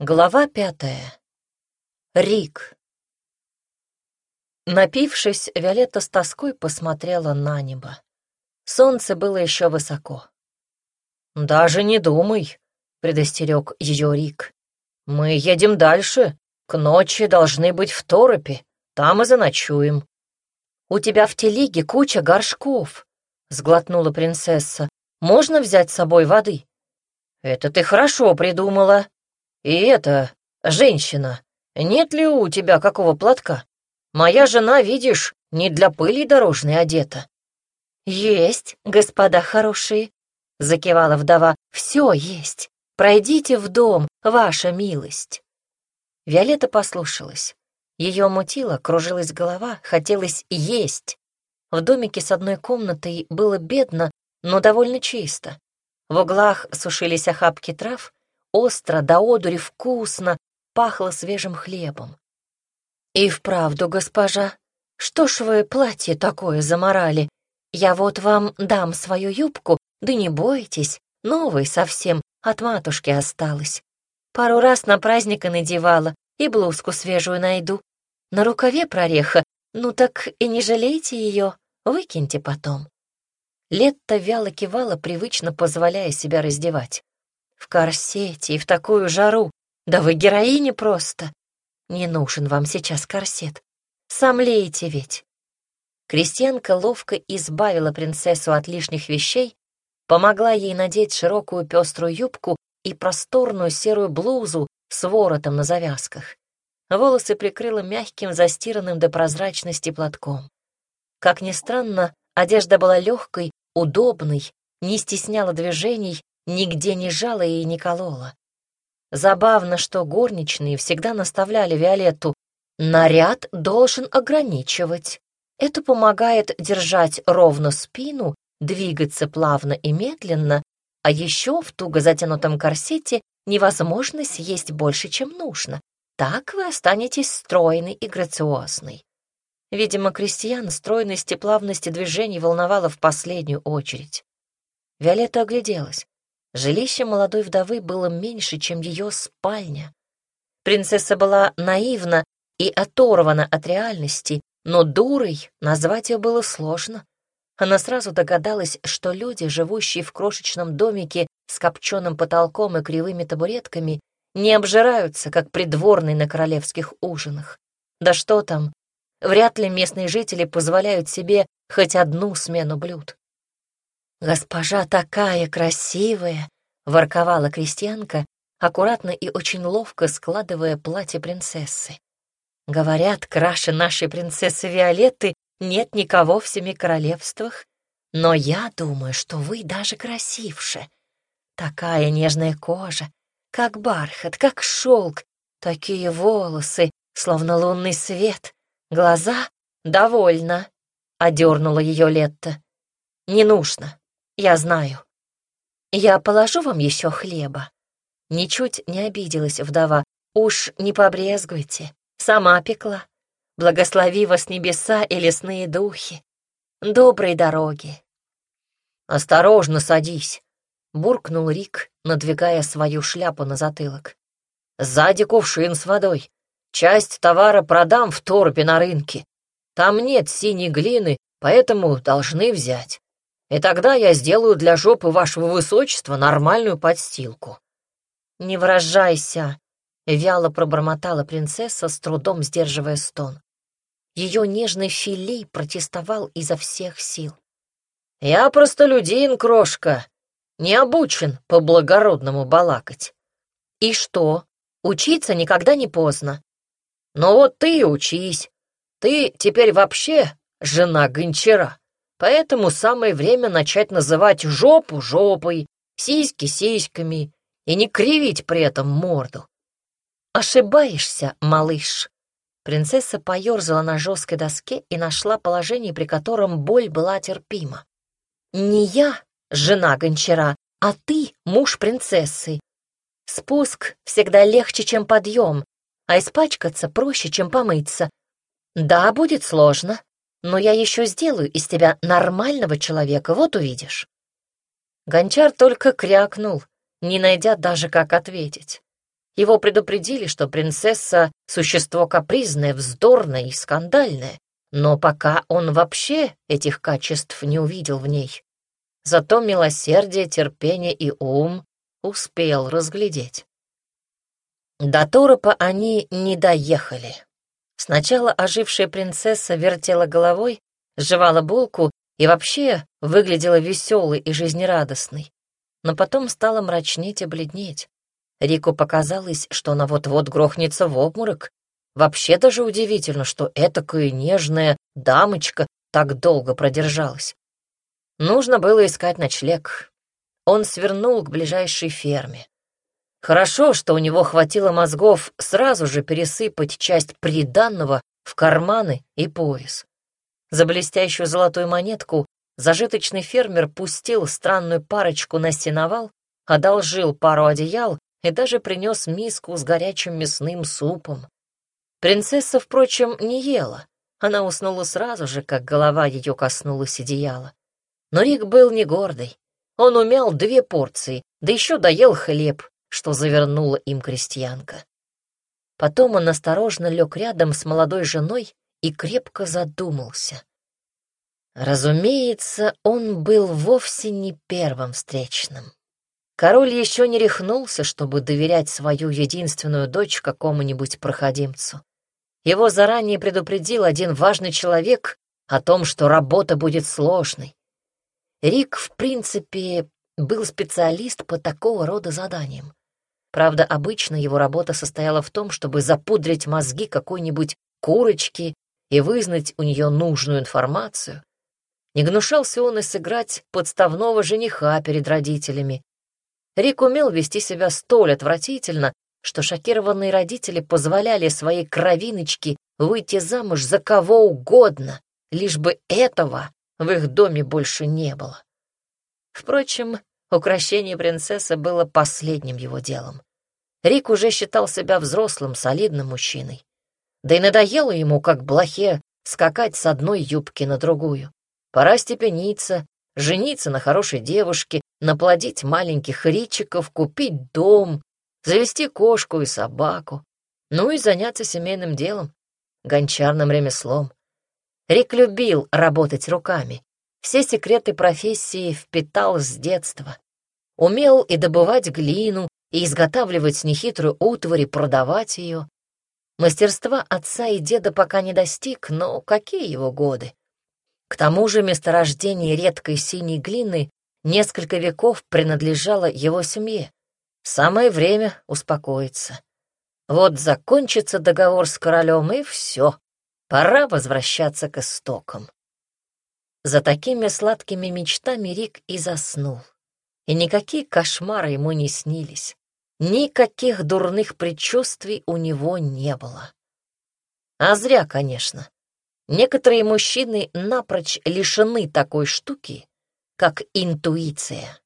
Глава пятая. Рик. Напившись, Виолетта с тоской посмотрела на небо. Солнце было еще высоко. «Даже не думай», — предостерег ее Рик. «Мы едем дальше. К ночи должны быть в торопе. Там и заночуем». «У тебя в телеге куча горшков», — сглотнула принцесса. «Можно взять с собой воды?» «Это ты хорошо придумала», «И это, женщина, нет ли у тебя какого платка? Моя жена, видишь, не для пыли дорожной одета». «Есть, господа хорошие», — закивала вдова, — «все есть. Пройдите в дом, ваша милость». Виолетта послушалась. Ее мутило, кружилась голова, хотелось есть. В домике с одной комнатой было бедно, но довольно чисто. В углах сушились охапки трав, остро, до одури вкусно, пахло свежим хлебом. «И вправду, госпожа, что ж вы платье такое заморали? Я вот вам дам свою юбку, да не бойтесь, новой совсем, от матушки осталось. Пару раз на праздника надевала и блузку свежую найду. На рукаве прореха, ну так и не жалейте ее, выкиньте потом». Летта вяло кивала, привычно позволяя себя раздевать. В корсете и в такую жару. Да вы героиня просто. Не нужен вам сейчас корсет. Сомлеете ведь. Крестьянка ловко избавила принцессу от лишних вещей, помогла ей надеть широкую пеструю юбку и просторную серую блузу с воротом на завязках. Волосы прикрыла мягким, застиранным до прозрачности платком. Как ни странно, одежда была легкой, удобной, не стесняла движений нигде не жала и не колола. Забавно, что горничные всегда наставляли Виолетту «наряд должен ограничивать». Это помогает держать ровно спину, двигаться плавно и медленно, а еще в туго затянутом корсете невозможно съесть больше, чем нужно. Так вы останетесь стройной и грациозной. Видимо, крестьян стройность и плавность движений волновала в последнюю очередь. Виолетта огляделась. Жилище молодой вдовы было меньше, чем ее спальня. Принцесса была наивна и оторвана от реальности, но дурой назвать ее было сложно. Она сразу догадалась, что люди, живущие в крошечном домике с копченым потолком и кривыми табуретками, не обжираются, как придворные на королевских ужинах. Да что там, вряд ли местные жители позволяют себе хоть одну смену блюд. «Госпожа такая красивая!» — ворковала крестьянка, аккуратно и очень ловко складывая платье принцессы. «Говорят, краше нашей принцессы Виолетты нет никого в семи королевствах, но я думаю, что вы даже красивше. Такая нежная кожа, как бархат, как шелк, такие волосы, словно лунный свет, глаза довольно», — одернула ее Летта. «Не нужно. Я знаю. Я положу вам еще хлеба. Ничуть не обиделась вдова. Уж не побрезгуйте. Сама пекла. Благослови вас небеса и лесные духи. Доброй дороги. Осторожно садись, буркнул Рик, надвигая свою шляпу на затылок. Сзади кувшин с водой. Часть товара продам в торпе на рынке. Там нет синей глины, поэтому должны взять и тогда я сделаю для жопы вашего высочества нормальную подстилку». «Не выражайся», — вяло пробормотала принцесса, с трудом сдерживая стон. Ее нежный филей протестовал изо всех сил. «Я простолюдин, крошка, не обучен по-благородному балакать». «И что? Учиться никогда не поздно». «Ну вот ты и учись. Ты теперь вообще жена гончара». Поэтому самое время начать называть жопу жопой, сиськи сиськами и не кривить при этом морду. Ошибаешься, малыш. Принцесса поерзала на жесткой доске и нашла положение, при котором боль была терпима. Не я, жена гончара, а ты муж принцессы. Спуск всегда легче, чем подъем, а испачкаться проще, чем помыться. Да, будет сложно, но я еще сделаю из тебя нормального человека, вот увидишь». Гончар только крякнул, не найдя даже как ответить. Его предупредили, что принцесса — существо капризное, вздорное и скандальное, но пока он вообще этих качеств не увидел в ней. Зато милосердие, терпение и ум успел разглядеть. До Торопа они не доехали. Сначала ожившая принцесса вертела головой, жевала булку и вообще выглядела веселой и жизнерадостной, но потом стала мрачнеть и бледнеть. Рику показалось, что она вот-вот грохнется в обморок. Вообще даже удивительно, что этакая нежная дамочка так долго продержалась. Нужно было искать ночлег. Он свернул к ближайшей ферме. Хорошо, что у него хватило мозгов сразу же пересыпать часть приданного в карманы и пояс. За блестящую золотую монетку зажиточный фермер пустил странную парочку на сеновал, одолжил пару одеял и даже принес миску с горячим мясным супом. Принцесса, впрочем, не ела. Она уснула сразу же, как голова ее коснулась одеяла. Но Рик был не гордый. Он умял две порции, да еще доел хлеб, что завернула им крестьянка. Потом он осторожно лег рядом с молодой женой и крепко задумался. Разумеется, он был вовсе не первым встречным. Король еще не рехнулся, чтобы доверять свою единственную дочь какому-нибудь проходимцу. Его заранее предупредил один важный человек о том, что работа будет сложной. Рик, в принципе, был специалист по такого рода заданиям. Правда, обычно его работа состояла в том, чтобы запудрить мозги какой-нибудь курочки и вызнать у нее нужную информацию. Не гнушался он и сыграть подставного жениха перед родителями, Рик умел вести себя столь отвратительно, что шокированные родители позволяли своей кровиночке выйти замуж за кого угодно, лишь бы этого в их доме больше не было. Впрочем, укращение принцессы было последним его делом. Рик уже считал себя взрослым, солидным мужчиной. Да и надоело ему, как блохе, скакать с одной юбки на другую. Пора степениться, жениться на хорошей девушке, наплодить маленьких ричиков, купить дом, завести кошку и собаку, ну и заняться семейным делом, гончарным ремеслом. Рик любил работать руками. Все секреты профессии впитал с детства. Умел и добывать глину, и изготавливать нехитрую утварь и продавать ее. Мастерства отца и деда пока не достиг, но какие его годы? К тому же месторождение редкой синей глины несколько веков принадлежало его семье. Самое время успокоиться. Вот закончится договор с королем, и все. Пора возвращаться к истокам. За такими сладкими мечтами Рик и заснул. И никакие кошмары ему не снились. Никаких дурных предчувствий у него не было. А зря, конечно. Некоторые мужчины напрочь лишены такой штуки, как интуиция.